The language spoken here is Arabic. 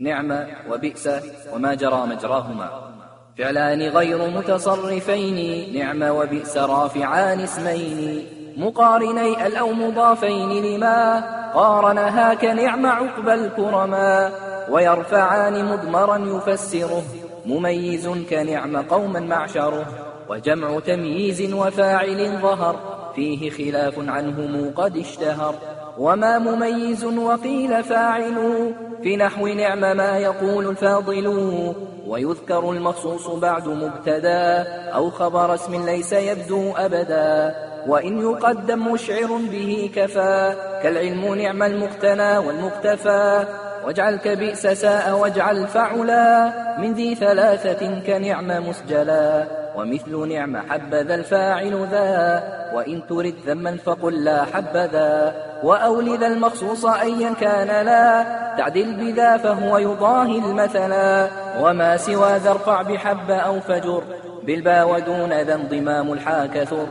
نعم وبئس وما جرى مجراهما. فعلان غير متصرفين نعم وبئس رافعان اسمين. مقارني أو مضافين لما قارنها كنعم عقب الكرما. ويرفعان مضمرا يفسره مميز كنعم قوما معشره. وجمع تمييز وفاعل ظهر فيه خلاف عنهم قد اشتهر. وما مميز وقيل فاعل في نحو نعم ما يقول الفاضل ويذكر المخصوص بعد مبتدا أو خبر اسم ليس يبدو أبدا وإن يقدم مشعر به كفى كالعلم نعم المقتنى والمقتفى واجعل كبئس ساء واجعل فعلا من ذي ثلاثة كنعم مسجلا ومثل نعم حبذا الفاعل ذا وإن ترد ذما فقل لا حبذا وأولذا المخصوص أيا كان لا تعدل بذا فهو يضاهي المثلا وما سوى ذا ارفع بحب أو فجر بالبا ودون ذا انضمام الحاكثر